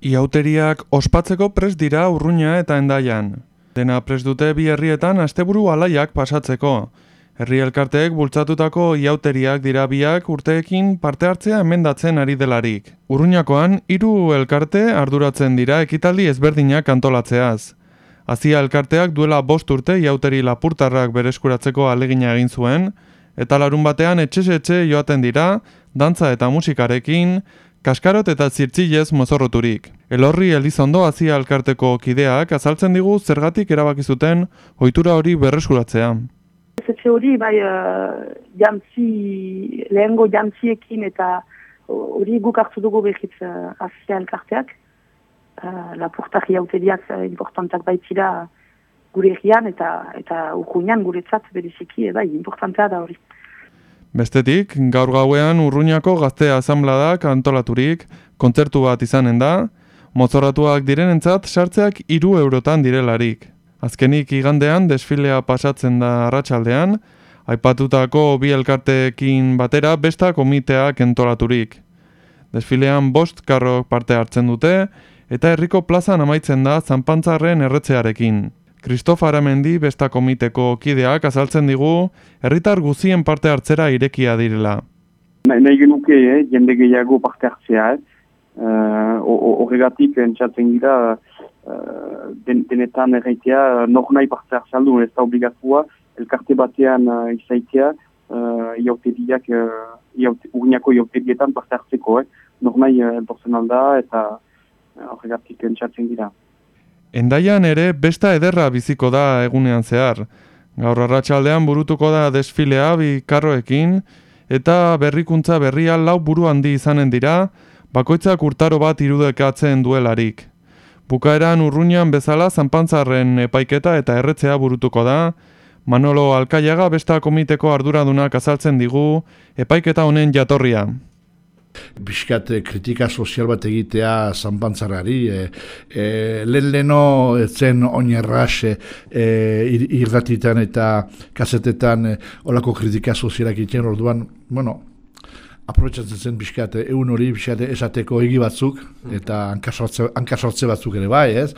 Iauteriak ospatzeko prest dira urruña eta endaian. Dena prest dute bi herrietan asteburu alaiak pasatzeko. Herri elkarteek bultzatutako iauteriak dira biak urteekin parte hartzea emendatzen ari delarik. Urruñakoan, hiru elkarte arduratzen dira ekitaldi ezberdinak antolatzeaz. Azia elkarteak duela bost urte iauteri lapurtarrak bereskuratzeko alegina egin zuen, eta larun batean etxe-etxe joaten dira, dantza eta musikarekin, Kaskarot eta zirtzilez mozorroturik. Elorri Elizondo Azia Alkarteko kideak azaltzen digu zergatik erabaki zuten ohitura hori berreskuratzea. Zetxe hori, bai, uh, jamtzi, lehengo jamtziekin eta hori guk hartu dugu behitz uh, Azia Alkarteak. Uh, Lapurtak jauteriak uh, importantak baitzira gure egian eta, eta urkunean guretzat bereziki, bai, importantea da hori. Bestetik, gaur gauean urruñako gazte asamladak antolaturik, kontzertu bat izanen da, mozorratuak direnentzat sartzeak hiru eurotan direlarik. Azkenik igandean desfilea pasatzen da arratsaldean, aipatutako bi elkarteekin batera besta komiteak entolaturik. Desfilean bost karrok parte hartzen dute, eta herriko plazan amaitzen da zanpantzarren erretzearekin. Kristof Aramendi besta komiteko kideak azaltzen digu herritar guzien parte hartzera irekia direla. Nahi genuke, eh, jende gehiago parte hartzea, eh? horregatik uh, entzatzen gira uh, den, denetan erraitea nor nahi parte hartzea ez da obligatua, elkarte batean uh, izaitea, uh, iauteriak, uh, urniako iauterietan parte hartzeko, eh? nor nahi uh, alda eta horregatik entzatzen gira. Endaian ere besta ederra biziko da egunean zehar. Gaur arratsaldean burutuko da desfilea bi karroekin eta berrikuntza berria lau buru handi izanen dira, bakoitzak urtaro bat irudekatzen duelarik. Bukaeran urruñan bezala zanpantzarren epaiketa eta erretzea burutuko da, Manolo Alkaiaga besta komiteko arduradunak azaltzen digu epaiketa honen jatorria. Biskat kritika sozial bat egitea zanpantzarari, e, e, lehen leno etzen oinerras e, irratitan eta kasetetan e, olako kritika sozialak egiten orduan, bueno, aprobetsatzen zen biskat egun hori biskat esateko egi batzuk eta hankasortze batzuk ere bai, ez?